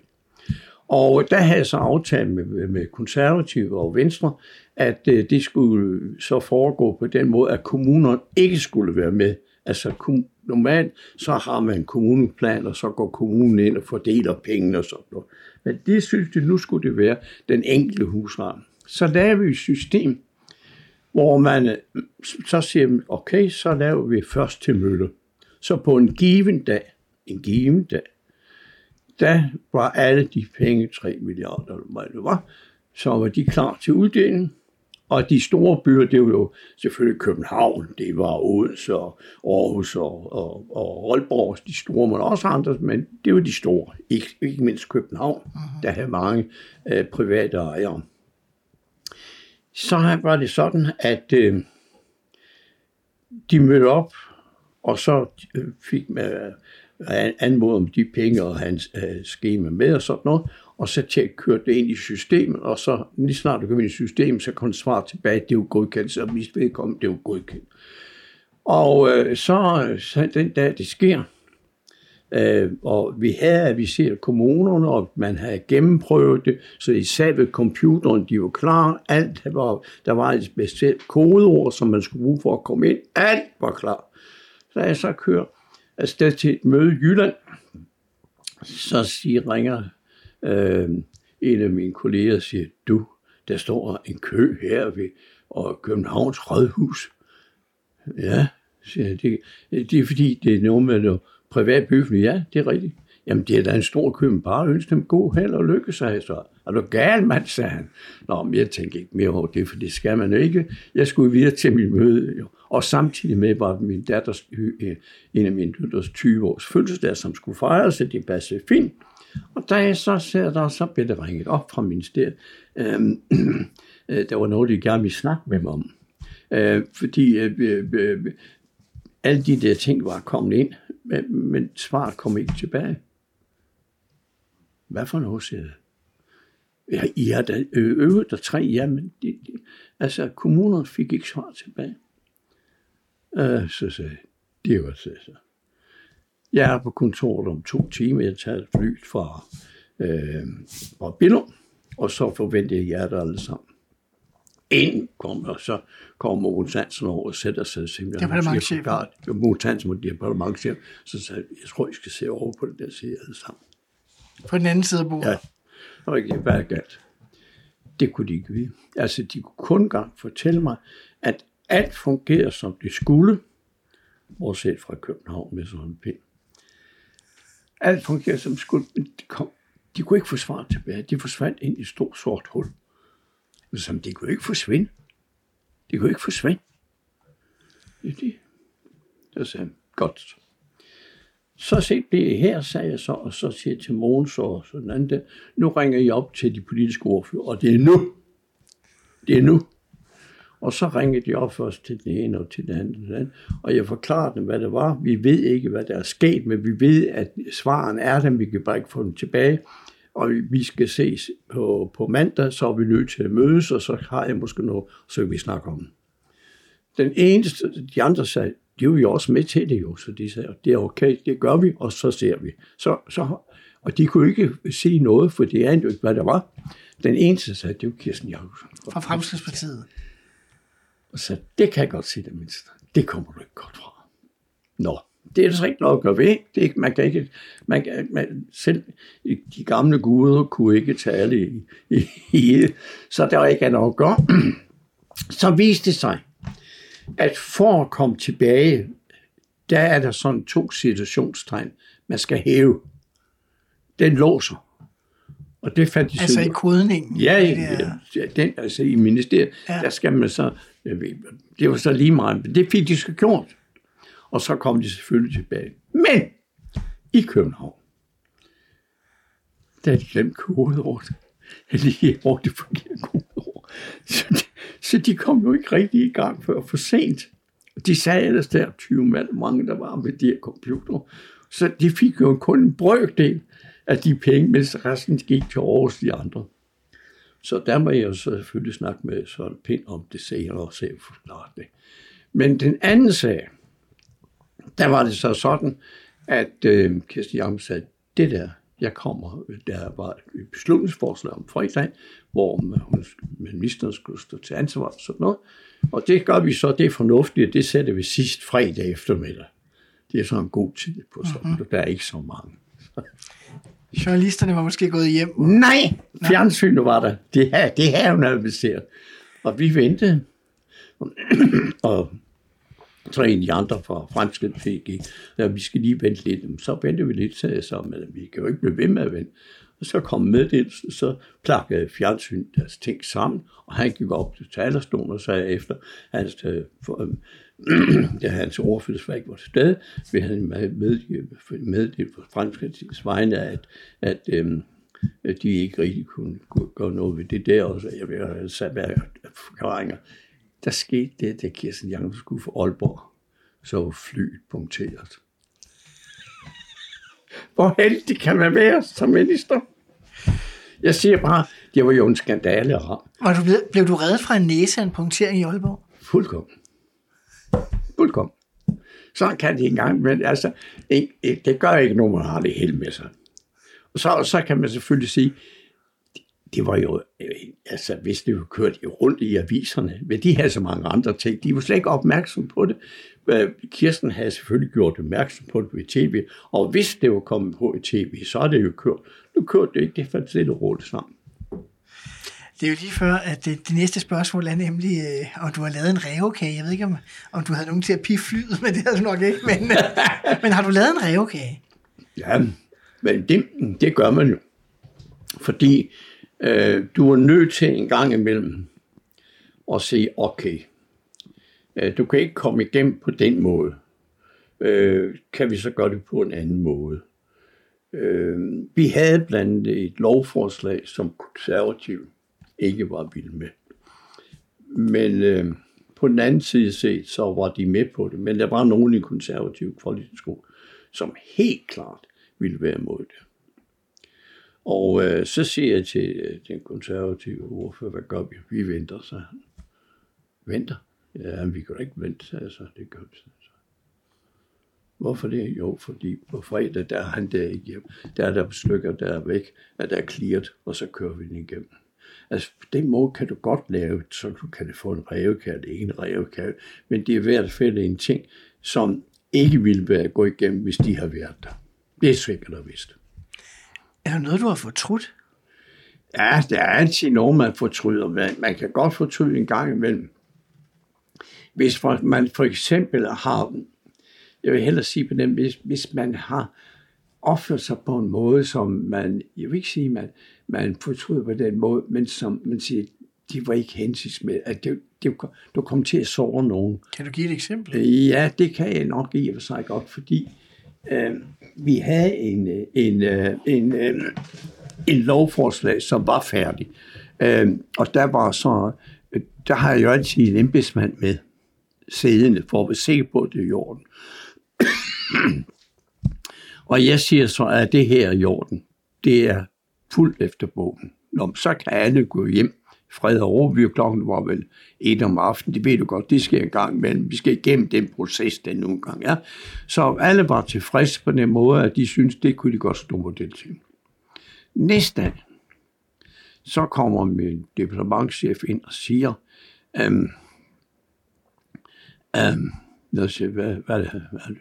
Og øh, der havde jeg så aftalt med, med konservative og venstre, at øh, det skulle så foregå på den måde, at kommunerne ikke skulle være med. Altså kom, normalt så har man en kommuneplan, og så går kommunen ind og fordeler pengene og sådan noget. Men det synes de, nu skulle det være den enkelte huslejer. Så lavede vi et system, hvor man så siger, okay, så laver vi først til mølle. Så på en given dag, en given dag, der var alle de penge, 3 milliarder eller hvad det var, så var de klar til uddeling. Og de store byer, det var jo selvfølgelig København, det var Odense og Aarhus og, og, og Aalborg, de store, men også andre, men det var de store, ikke, ikke mindst København, uh-huh. der havde mange øh, private ejere. Så var det sådan, at øh, de mødte op, og så øh, fik man øh, anmodet om de penge og hans øh, skema med og sådan noget, og så til kørte det ind i systemet, og så lige snart du kom ind i systemet, så kom svar tilbage, det er godkendt, så hvis vedkommende, det er godkendt. Og øh, så, øh, så den dag det sker, øh, og vi havde aviseret kommunerne, og man havde gennemprøvet det, så i sad ved computeren, de var klar, alt var, der var et bestemt kodeord, som man skulle bruge for at komme ind, alt var klar. Så jeg så kører afsted til et møde i Jylland, så siger, ringer øh, en af mine kolleger og siger, du, der står en kø her ved og Københavns Rådhus. Ja, siger jeg, det, det er fordi, det er noget med noget privat byfly, Ja, det er rigtigt. Jamen, det er da en stor køben, bare ønske dem god held og lykke, sagde jeg så. Er du gal, mand, sagde han. Nå, men jeg tænkte ikke mere over det, for det skal man ikke. Jeg skulle videre til mit møde, jo. Og samtidig med var min datters, øh, en af mine datters 20 års fødselsdag, som skulle fejres, så det passede fint. Og da jeg så ser der, så blev det ringet op fra ministeriet. Øhm, øh, der var noget, de gerne ville snakke med mig om. Øh, fordi øh, øh, øh alle de der ting var kommet ind, men, men svaret kom ikke tilbage. Hvad for noget, siger jeg? Ja, I har da øvet der tre, ja, men de, de, altså, kommunerne fik ikke svar tilbage. Øh, så sagde jeg, det var så. så. Jeg er på kontoret om to timer, jeg tager et fly fra, øh, fra Billum, og så forventer jeg jer der alle sammen. Ind kommer, og så kommer Mogens Hansen over og sætter sig simpelthen. Departementschefen. Mogens Hansen var departementchef, så sagde jeg, jeg tror, I skal se over på det der side alle sammen. På den anden side af bordet. Ja, og ikke er galt. Det kunne de ikke vide. Altså, de kunne kun gang fortælle mig, at alt fungerer, som det skulle, bortset fra København med sådan en pind. Alt fungerer, som det skulle, men de, kom, de kunne ikke få svar tilbage. De forsvandt ind i et stort sort hul. Som de kunne ikke forsvinde. De kunne ikke forsvinde. Det er det. Jeg sagde, godt. Så se det her, sagde jeg så, og så siger jeg til Mogens og sådan andet, der, nu ringer jeg op til de politiske ordfører, og det er nu. Det er nu. Og så ringede de op først til den ene og til den anden, og, den anden, og jeg forklarede dem, hvad det var. Vi ved ikke, hvad der er sket, men vi ved, at svaren er der, vi kan bare ikke få dem tilbage. Og vi skal ses på, på mandag, så er vi nødt til at mødes, og så har jeg måske noget, så kan vi snakke om. Den eneste, de andre sagde, de er jo også med til det jo, så de sagde, det er okay, det gør vi, og så ser vi. Så, så, og de kunne ikke sige noget, for det anede jo ikke, hvad der var. Den eneste sagde, det var Kirsten Jacobsen. Fra Fremskridspartiet. Og så det kan jeg godt sige det mindste. Det kommer du ikke godt fra. Nå, det er der så ikke noget at gøre ved. Det er, man kan ikke, man kan, man, selv de gamle guder kunne ikke tale i, i, i så der var ikke noget at gøre. Så viste det sig, at for at komme tilbage, der er der sådan to situationstegn, man skal hæve. Den låser. Og det fandt de Altså så- i kodningen. Ja, Det ja, er- den, altså i ministeriet, Ja. der skal man så, det var så lige meget, men det fik de så gjort. Og så kom de selvfølgelig tilbage. Men i København, der havde de glemt kodeordet. Lige over det forkerte kodeord. Så de, så de kom jo ikke rigtig i gang før for sent. De sagde ellers der 20 mand, mange der var med de her computer. Så de fik jo kun en brøkdel af de penge, mens resten gik til Aarhus de andre. Så der må jeg jo så selvfølgelig snakke med Søren Pind om det senere og se forklare det. Men den anden sag, der var det så sådan, at øh, Kirsten Jam sagde, det der, jeg kommer, der var et beslutningsforslag om fredag, hvor man- ministeren skulle stå til ansvar og sådan noget. Og det gør vi så, det er fornuftigt, det sætter vi sidst fredag eftermiddag. Det er så en god tid på sådan, mm-hmm. der er ikke så mange. Journalisterne var måske gået hjem. Nej, fjernsynet var der. Det her, det her hun adviseret. Og vi ventede. og så en af de andre fra fremskridt fik, ikke? ja, vi skal lige vente lidt. Så venter vi lidt, sagde jeg så, men vi kan jo ikke blive ved med at vente. Og så kom meddelelsen, så plakkede fjernsyn deres ting sammen, og han gik op til talerstolen og sagde efter, hans, øh, for, øh, da hans ordførersvalg var til stede, vil han meddele med på franskets vegne, at, at øhm, de ikke rigtig kunne, kunne gøre noget ved det der, og så jeg vil have sat forklaringer. Der skete det, da Kirsten Jacobsen skulle for Aalborg, så var flyet punkteret. Hvor heldig kan man være som minister? Jeg siger bare, det var jo en skandale ramme. Var du blevet, blev du reddet fra en næse af en punktering i Aalborg? Fuldkommen. Fuldkommen. Så kan det ikke engang, men altså, det gør ikke nogen, man har det hele med sig. Og så, så kan man selvfølgelig sige, det var jo, øh, altså hvis det var kørt i- rundt i aviserne, men de havde så mange andre ting, de var slet ikke opmærksom på det. Øh, Kirsten havde selvfølgelig gjort opmærksom på det ved tv, og hvis det var kommet på i tv, så er det jo kørt. Nu kørte det ikke, det fandt lidt roligt sammen. Det er jo lige før, at det, det næste spørgsmål er nemlig, øh, om du har lavet en revkage. Jeg ved ikke, om, om du havde nogen til at piffe flyet, men det havde du nok ikke. Men, øh, men har du lavet en revkage? Ja, men det, det gør man jo. Fordi øh, du er nødt til en gang imellem at sige, okay, øh, du kan ikke komme igennem på den måde. Øh, kan vi så gøre det på en anden måde? Øh, vi havde blandt andet et lovforslag, som konservativ ikke var vild med. Men øh, på den anden side set, så var de med på det, men der var nogle i konservativ kvalitetsskole, som helt klart ville være imod det. Og øh, så siger jeg til øh, den konservative ordfører, hvad gør vi? Vi venter, så han. Venter? Ja, vi kan da ikke vente, altså, det gør vi. Så. Hvorfor det? Jo, fordi på fredag, der er han der ikke hjem. Der er der stykker, der er væk, at der er clearet, og så kører vi den igennem. Altså, på den måde kan du godt lave, så du kan få en revkald, ikke en revkald, men det er i hvert fald en ting, som ikke ville være gå igennem, hvis de har været der. Det er sikkert og vist. Er der noget, du har fortrudt? Ja, der er altid noget, man fortryder. Man, man kan godt fortryde en gang imellem. Hvis for, man for eksempel har, jeg vil hellere sige på den, hvis, hvis man har opført sig på en måde, som man, jeg vil ikke sige, man, man fortryder på den måde, men som man siger, de var ikke med, at det, det, du kom til at såre nogen. Kan du give et eksempel? Ja, det kan jeg nok give for sig godt, fordi øh, vi havde en, øh, en, øh, en, en, en lovforslag, som var færdig. Øh, og der var så, der har jeg jo altid en embedsmand med siddende, for at være sikker på, at det er i orden. og jeg siger så, at det her er i orden. Det er fuldt efter bogen. Nå, så kan alle gå hjem. Fred og ro, vi klokken var vel et om aftenen, det ved du godt, det sker en gang imellem. Vi skal igennem den proces, den nogle gange er. Ja. Så alle var tilfredse på den måde, at de synes det kunne de godt stå model til. Næste dag, så kommer min departementchef ind og siger, øhm, øhm, jeg siger, hvad, hvad, hvad, hvad, hvad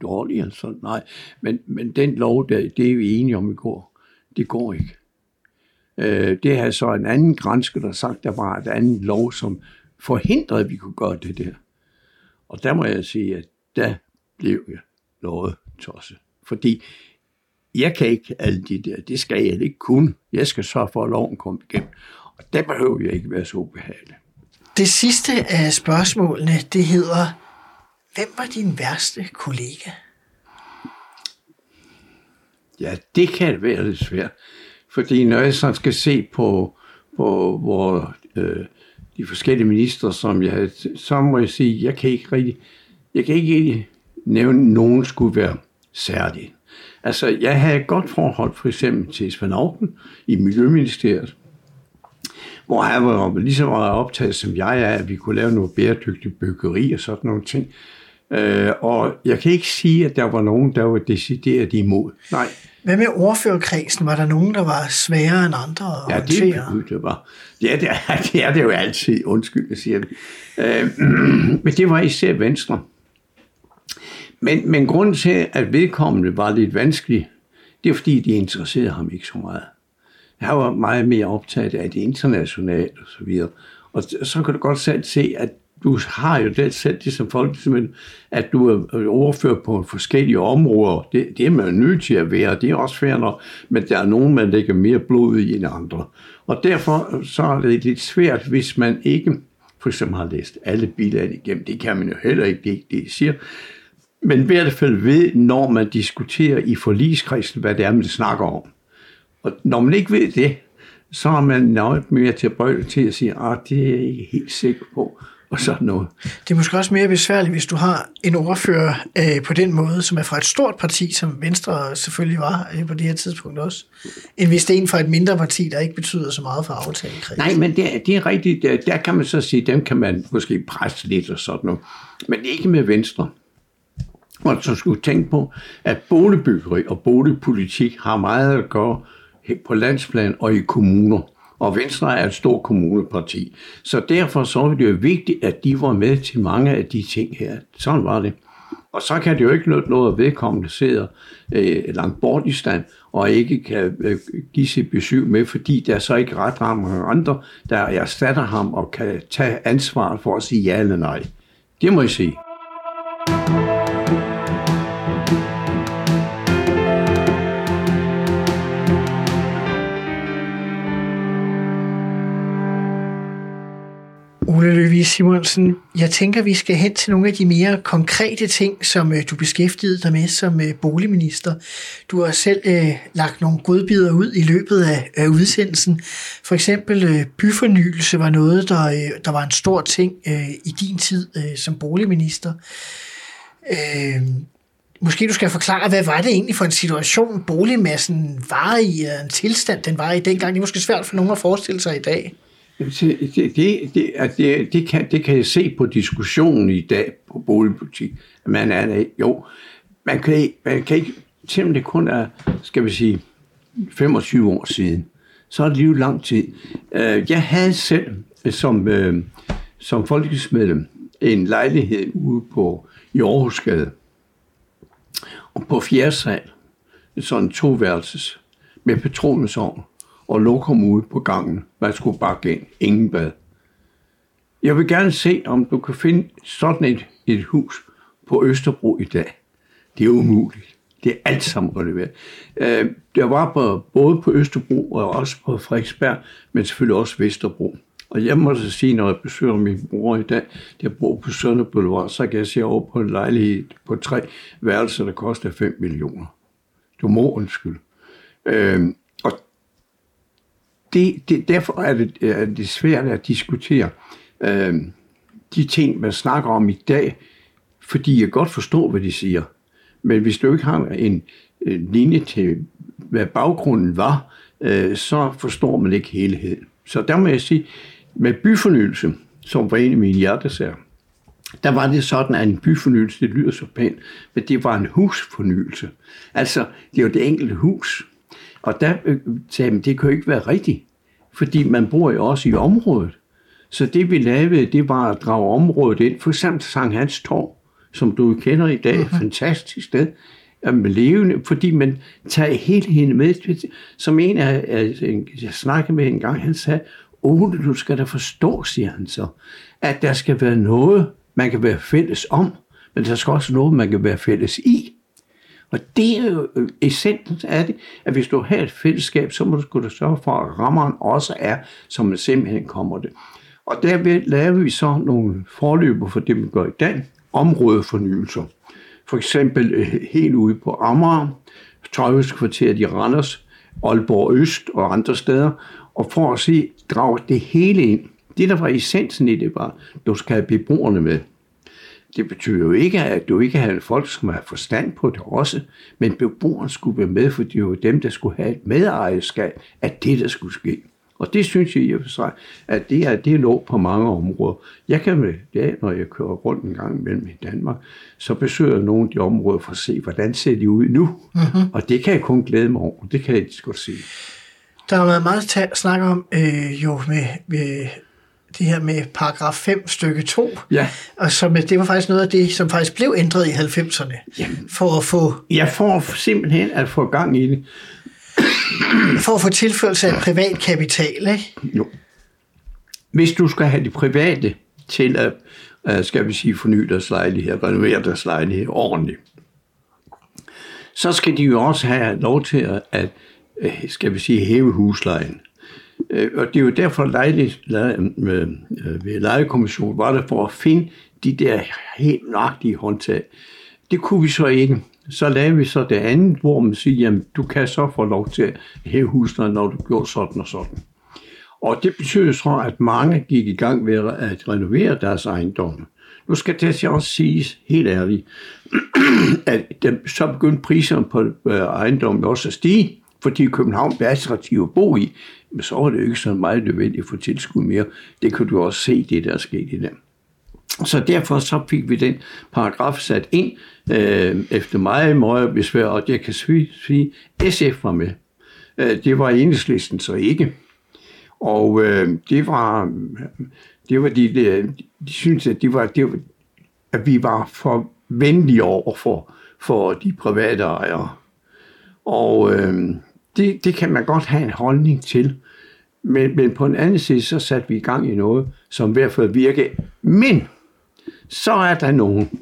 dårligt, sådan, nej, men, men den lov, der, det er vi enige om i går, det går ikke. Øh, det har så en anden grænske, der sagt, der var et andet lov, som forhindrede, at vi kunne gøre det der. Og der må jeg sige, at der blev jeg lovet tosse. Fordi jeg kan ikke alle de der, det skal jeg ikke kunne. Jeg skal sørge for, at loven kommer igennem. Og der behøver jeg ikke være så ubehagelig. Det sidste af spørgsmålene, det hedder, hvem var din værste kollega? Ja, det kan være lidt svært. Fordi når jeg så skal se på, på hvor, øh, de forskellige ministre, som jeg havde, så må jeg sige, jeg kan ikke rigtig, jeg kan ikke nævne, at nogen skulle være særlig. Altså, jeg havde et godt forhold for eksempel til Svend Auken i Miljøministeriet, hvor han var lige så meget optaget som jeg er, at vi kunne lave noget bæredygtigt byggeri og sådan nogle ting. Øh, og jeg kan ikke sige, at der var nogen, der var decideret imod. Nej. Hvad med ordførerkredsen? Var der nogen, der var sværere end andre at Ja, det, det var. Ja, det er, det er det jo altid. Undskyld, jeg siger det. Øh, men det var især Venstre. Men, men grunden til, at vedkommende var lidt vanskelig, det er fordi, de interesserede ham ikke så meget. Han var meget mere optaget af det internationale og så videre. Og så kan du godt selv se, at du har jo det selv det som folk, at du er øh, ordfører på forskellige områder. Det, det er man nødt til at være, det er også fair nok, men der er nogen, man lægger mere blod i end andre. Og derfor øh, så er det lidt svært, hvis man ikke for eksempel har læst alle bilagene igennem. Det kan man jo heller ikke, det, det siger. Men i hvert fald ved, når man diskuterer i forligskredsen, hvad det er, man snakker om. Og når man ikke ved det, så er man nøjet mere tilbøjelig til at sige, at det er jeg ikke helt sikker på og sådan noget. Det er måske også mere besværligt, hvis du har en ordfører øh, på den måde, som er fra et stort parti, som Venstre selvfølgelig var øh, på det her tidspunkt også, end hvis det er en fra et mindre parti, der ikke betyder så meget for aftalekredsen. Nej, men det, det er rigtigt. Der, der kan man så sige, dem kan man måske presse lidt og sådan noget. Men ikke med Venstre. Og så skulle tænke på, at boligbyggeri og boligpolitik har meget at gøre på landsplan og i kommuner. Og Venstre er et stort kommuneparti. Så derfor så var det jo vigtigt, at de var med til mange af de ting her. Sådan var det. Og så kan det jo ikke nytte noget, at vedkommende sidder øh, langt bort i stand, og ikke kan øh, give sit besøg med, fordi der er så ikke ret mange andre, der erstatter ham og kan tage ansvar for at sige ja eller nej. Det må I sige. Ole Løvig Simonsen, jeg tænker, vi skal hen til nogle af de mere konkrete ting, som øh, du beskæftigede dig med som øh, boligminister. Du har selv øh, lagt nogle godbidder ud i løbet af, af udsendelsen. For eksempel øh, byfornyelse var noget, der, øh, der var en stor ting øh, i din tid øh, som boligminister. Øh, Måske du skal forklare, hvad var det egentlig for en situation, boligmassen var i, øh, en tilstand, den var i dengang. Det er måske svært for nogen at forestille sig i dag. Det, det, det, det, det, kan, det kan jeg se på diskussionen i dag på boligpolitik. Man er, jo, man kan, man kan ikke, selvom det kun er, skal vi sige, 25 år siden, så er det lige lang tid. Øh, jeg havde selv øh, som, øh, som folketingsmedlem en lejlighed ude på i Aarhusgade, og på fjerde sal, sådan to værelses, med petroleumsovn og lokum ude på gangen. Man skulle bare ind. Ingen bad. Jeg vil gerne se, om du kan finde sådan et, et hus på Østerbro i dag. Det er umuligt. Det er alt sammen relevant. Øh, der var på, både på Østerbro og også på Frederiksberg, men selvfølgelig også Vesterbro. Og jeg må så sige, når jeg besøger min bror i dag, der bor på Sønder Boulevard, så kan jeg se over på en lejlighed på tre værelser, der koster 5 millioner. Du må undskylde. Øhm, det, det, derfor er det, er det svært at diskutere øh, de ting, man snakker om i dag, fordi jeg godt forstår, hvad de siger. Men hvis du ikke har en, en linje til, hvad baggrunden var, øh, så forstår man ikke helheden. Så der må jeg sige, med byfornyelse, som var en af mine hjertesager, der var det sådan, at en byfornyelse, det lyder så pænt, men det var en husfornyelse. Altså, det var det enkelte hus. Og der øh, sagde man, det kan jo ikke være rigtigt, fordi man bor jo også i området. Så det vi lavede, det var at drage området ind, for eksempel Sankt Hans Torv, som du kender i dag, mhm. fantastisk sted, levende, fordi man tager helheden med. Som en af, jeg snakkede med en gang, han sagde, Ole, du skal da forstå, siger han så, at der skal være noget, man kan være fælles om, men der skal også noget, man kan være fælles i. Og det er jo øh, essensen af det, at hvis du har et fællesskab, så må du skulle sørge for, at rammeren også er, som man simpelthen kommer det. Og derved laver vi så nogle forløber for det, vi gør i dag, områdefornyelser. For eksempel øh, helt ude på Amager, Tøjhuskvarteret i Randers, Aalborg Øst og andre steder, og for at se, drage det hele ind. Det, der var essensen i det, var, at du skal have beboerne med. Det betyder jo ikke, at du ikke har folk, som har forstand på det også, men beboerne skulle være med, for det var dem, der skulle have et medejerskab af det, der skulle ske. Og det synes jeg i og for sig, at det er det lå på mange områder. Jeg kan med det, når jeg kører rundt en gang imellem i Danmark, så besøger jeg nogle af de områder for at se, hvordan ser de ud nu. Mm-hmm. Og det kan jeg kun glæde mig over. Det kan jeg godt sige. Der har været meget at snakke om øh, jo med, med det her med paragraf 5 stykke 2. Ja. Og som, det var faktisk noget af det, som faktisk blev ændret i 90'erne. Ja. For at få... Ja, for simpelthen at få gang i det. for at få tilførelse af privat kapital, ikke? Jo. Hvis du skal have de private til at, skal vi sige, forny deres lejlighed, renovere deres lejlighed ordentligt, så skal de jo også have lov til at, at Øh, skal vi sige, hæve huslejen. Øh, og det er jo derfor lejligt, øh, øh, ved lejekommissionen var det for at finde de der helt nøjagtige håndtag. Det kunne vi så ikke. Så lavede vi så det andet, hvor man siger, jamen du kan så få lov til at hæve huslejen, når du gjorde sådan og sådan. Og det betyder så, at mange gik i gang med at renovere deres ejendomme. Nu skal det også siges helt ærligt, at så begyndte priserne på øh, ejendommen også at stige fordi København blev attraktiv at bo i, men så var det jo ikke så meget nødvendigt at få tilskud mere. Det kan du også se, det der er sket i den. Så derfor så fik vi den paragraf sat ind øh, efter meget, meget besvær, og jeg kan sige, at SF var med. Øh, det var enhedslisten så ikke. Og øh, det var, det var de, de, de synes, at, de var, det var, at vi var for venlige over for, for de private ejere. Og øh, det, det kan man godt have en holdning til. Men, men på en anden side, så satte vi i gang i noget, som i hvert fald virker. Men så er der nogen,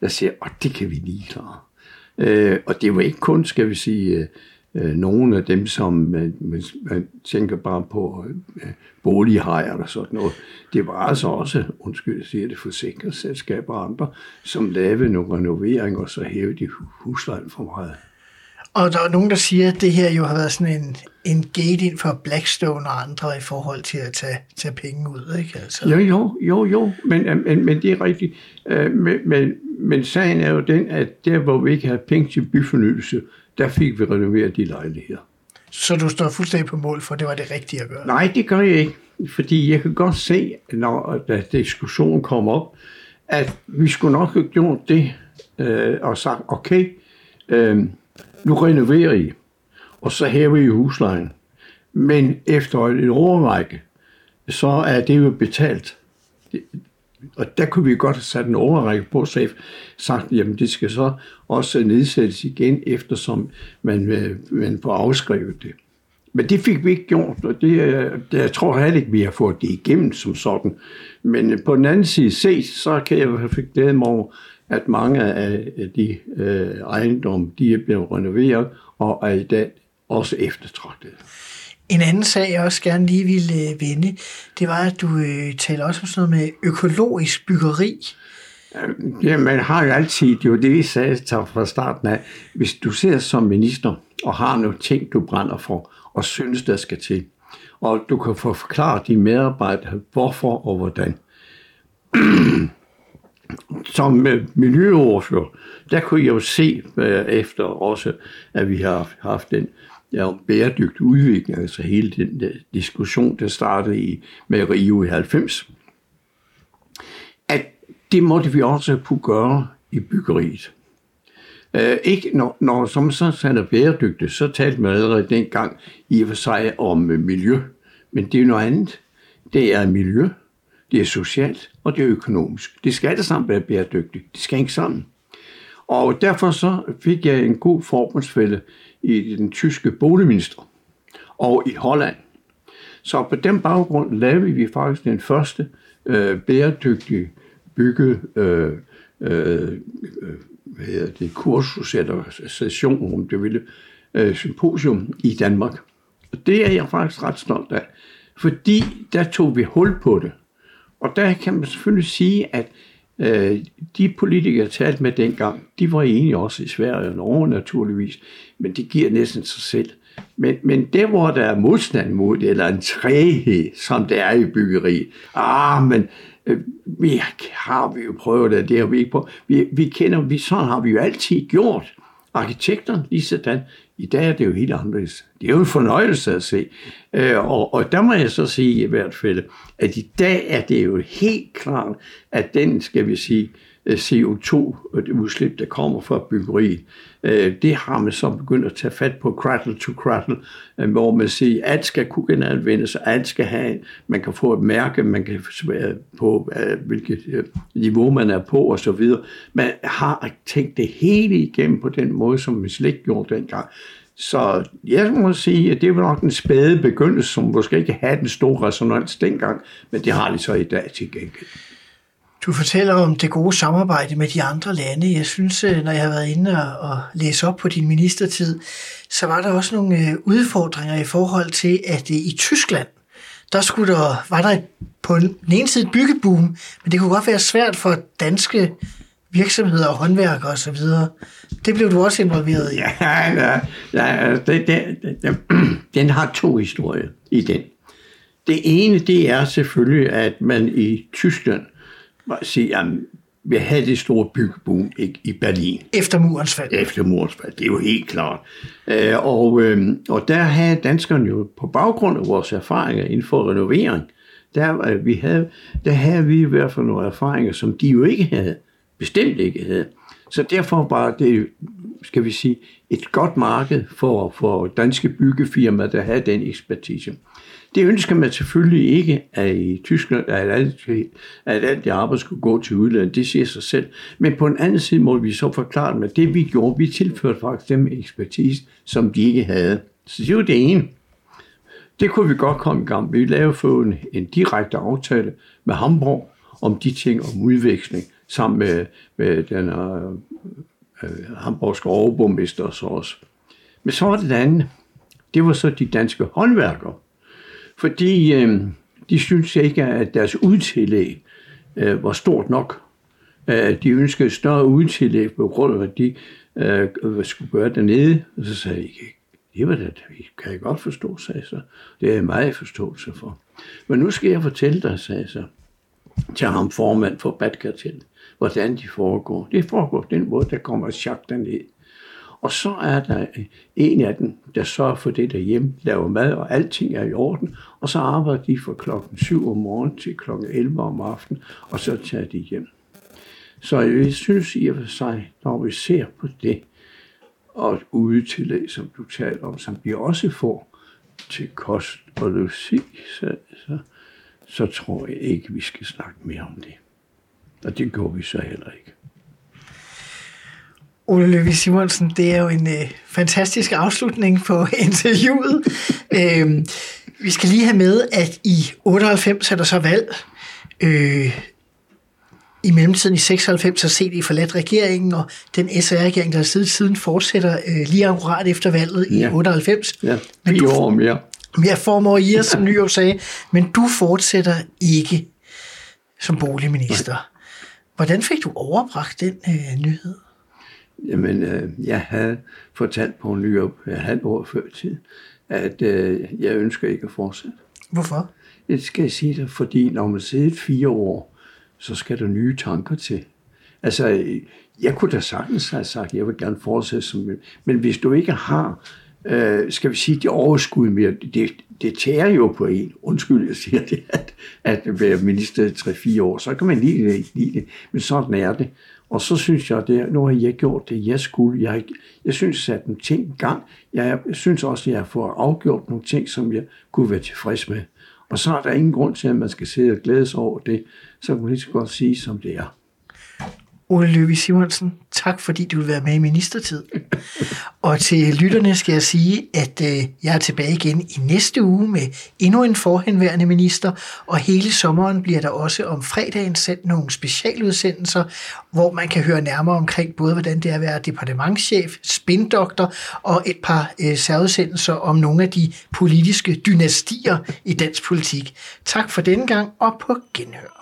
der siger, at det kan vi lige klare. Øh, og det var ikke kun, skal vi sige, øh, nogle af dem, som man, man, man tænker bare på øh, bolighajer og sådan noget. Det var altså også, undskyld, jeg siger det, forsikringsselskaber og andre, som lavede nogle renoveringer, og så hævede de huslejen for meget. Og der er nogen, der siger, at det her jo har været sådan en, en gate ind for Blackstone og andre i forhold til at tage, tage penge ud, ikke? Altså. Jo, jo, jo, jo, men, men, men det er rigtigt. Øh, men, men, men sagen er jo den, at der, hvor vi ikke havde penge til byfornyelse, der fik vi renoveret de lejligheder. Så du står fuldstændig på mål for, at det var det rigtige at gøre? Nej, det gør jeg ikke. Fordi jeg kan godt se, når da diskussionen kom op, at vi skulle nok have gjort det øh, og sagt, okay, øh, nu renoverer I, og så hæver I huslejen. Men efter en overrække, så er det jo betalt. Og der kunne vi godt have sat en overrække på, så sagt, jamen det skal så også nedsættes igen, eftersom man, øh, man får afskrevet det. Men det fik vi ikke gjort, og det, det, jeg tror heller ikke, vi har fået det igennem som sådan. Men øh, på den anden side set, så kan jeg i hvert fald glæde mig over, at mange af de øh, ejendomme, de er blevet renoveret og er i dag også eftertragtet. En anden sag, jeg også gerne lige ville øh, vende, det var, at du øh, taler også om sådan noget med økologisk byggeri. Ja, man har jo altid, jo det vi sagde fra starten af, hvis du ser som minister og har nogle ting, du brænder for, og synes, der skal til, og du kan få forklaret dine medarbejdere, hvorfor og hvordan. som miljøordfører, der kunne jeg jo se øh, efter også, at vi har haft den ja, bæredygtig udvikling, altså hele den der diskussion, der startede i, med Rio i 90, at det måtte vi også kunne gøre i byggeriet. Uh, ikke når, når som sådan er bæredygtigt, så talte man allerede dengang i og for sig om øh, miljø, men det er noget andet. Det er miljø, det er socialt, og det er økonomisk. Det skal alle sammen være bæredygtigt. Det skal ikke sammen. Og derfor så fik jeg en god forbundsfælde i den tyske boligminister og i Holland. Så på den baggrund lavede vi faktisk den første øh, bæredygtige bygge øh, øh, øh hvad hedder det, kursus eller session, om det ville, øh, symposium i Danmark. Og det er jeg faktisk ret stolt af, fordi der tog vi hul på det. Og der kan man selvfølgelig sige, at øh, de politikere, jeg talte med dengang, de var enige også i Sverige og Norge naturligvis, men det giver næsten sig selv. Men, men det, hvor der er modstand mod det, eller en træhed, som der er i byggeri, ah, men øh, vi har vi jo prøvet det, det har vi ikke prøvet. Vi, vi kender, vi, sådan har vi jo altid gjort. Arkitekterne, lige sådan, i dag er det jo helt anderledes. Det er jo en fornøjelse at se. Øh, og, og der må jeg så sige i hvert fald, at i dag er det jo helt klart, at den, skal vi sige, Øh, CO2-udslip, øh, der kommer fra byggeriet, øh, det har man så begyndt at tage fat på cradle to cradle, hvor man siger, at alt skal kunne genanvendes, og alt skal have, man kan få et mærke, man kan være på, hvilket niveau man er på, og så videre. Man har tænkt det hele igennem på den måde, som vi slet ikke gjorde dengang. Så jeg må sige, at det var nok den spæde begyndelse, som måske ikke havde den store resonans dengang, men det har de så i dag til gengæld. Du fortæller om det gode samarbejde med de andre lande. Jeg synes, øh, når jeg har været inde og, læse op på din ministertid, så var der også nogle øh, udfordringer i forhold til, at øh, i Tyskland, der skulle der, var der på den ene side et byggeboom, men det kunne godt være svært for danske virksomheder og håndværkere osv. Det blev du også involveret i. Ja, ja, altså, ja det, det, det, den har to historier i den. Det ene, det er selvfølgelig, at man i Tyskland at vi havde det store byggeboom i Berlin. Efter murens fald. Efter murens fald, det er jo helt klart. Øh, og, øhm, og der havde danskerne jo på baggrund af vores erfaringer inden for renovering, der, vi havde, der havde vi i hvert fald nogle erfaringer, som de jo ikke havde bestemt ikke havde. Så derfor var det, skal vi sige, et godt marked for, for danske byggefirmaer, der havde den ekspertise. Det ønsker man selvfølgelig ikke, at i Tyskland, at alt, at alt det arbejde skulle gå til udlandet. Det siger sig selv. Men på en anden side må vi så forklare at det vi gjorde, vi tilførte faktisk dem ekspertise, som de ikke havde. Så det er jo det ene. Det kunne vi godt komme i gang med. Vi lavede for en, en direkte aftale med Hamburg om de ting om udveksling sammen med, med den øh, øh, uh, uh, hamburgske overborgmester så også. Men så var det det andet. Det var så de danske håndværkere. Fordi øh, de synes ikke, at deres udtillæg øh, var stort nok. Øh, de ønskede større udtillæg på grund af, at de øh, skulle gøre dernede. Og så sagde jeg, det var det, kan jeg godt forstå, sagde jeg så. Det er jeg meget forståelse for. Men nu skal jeg fortælle dig, sagde jeg så, til ham formand for Badkartellet, hvordan de foregår. Det foregår den måde, der kommer chak derned. Og så er der øh, en af dem, der sørger for det derhjemme, laver mad, og alting er i orden. Og så arbejder de fra klokken 7 om morgenen til klokken 11 om aftenen, og så tager de hjem. Så jeg synes i og for sig, når vi ser på det, og udetillæg, som du taler om, som vi også får til kost og logi, så, så, så tror jeg ikke, vi skal snakke mere om det. Og det går vi så heller ikke. Ole Løvi Simonsen, det er jo en øh, fantastisk afslutning på interviewet. øhm, vi skal lige have med, at i 98 er der så valg. Øh, I mellemtiden i 96 har CD forladt regeringen, og den SR-regering, der har siddet siden, fortsætter øh, lige akkurat efter valget i Ja. 98. Ja, Men du- år mere. mere formår i som Nyrup sagde, men du fortsætter ikke som boligminister. Hvordan fik du overbragt den øh, nyhed? Jamen, øh, jeg havde fortalt på Nyrup et halvt år før tid, at øh, jeg ønsker ikke at fortsætte. Hvorfor? Det skal jeg sige dig, fordi når man sidder fire år, så skal der nye tanker til. Altså, øh, jeg kunne da sagtens have sagt, at jeg vil gerne fortsætte som... Men hvis du ikke har, øh, skal vi sige, det overskud mere, det, det tærer jo på en. Undskyld, jeg siger det, at, at være minister i 3-4 år, så kan man lide det, ikke lide det, men sådan er det. Og så synes jeg, det, nu har jeg gjort det, jeg skulle. Jeg, har jeg synes, at nogle ting i gang. Jeg, jeg synes også, at jeg har fået afgjort nogle ting, som jeg kunne være tilfreds med. Og så er der ingen grund til, at man skal sidde og glæde sig over det. Så kan man lige så godt sige, som det er. Ole Løvi Simonsen, tak fordi du vil være med i ministertid. Og til lytterne skal jeg sige, at øh, jeg er tilbage igen i næste uge med endnu en forhenværende minister, og hele sommeren bliver der også om fredagen sendt nogle specialudsendelser, hvor man kan høre nærmere omkring både, hvordan det er at være departementschef, spindoktor og et par øh, særudsendelser om nogle af de politiske dynastier i dansk politik. Tak for denne gang, og på genhør.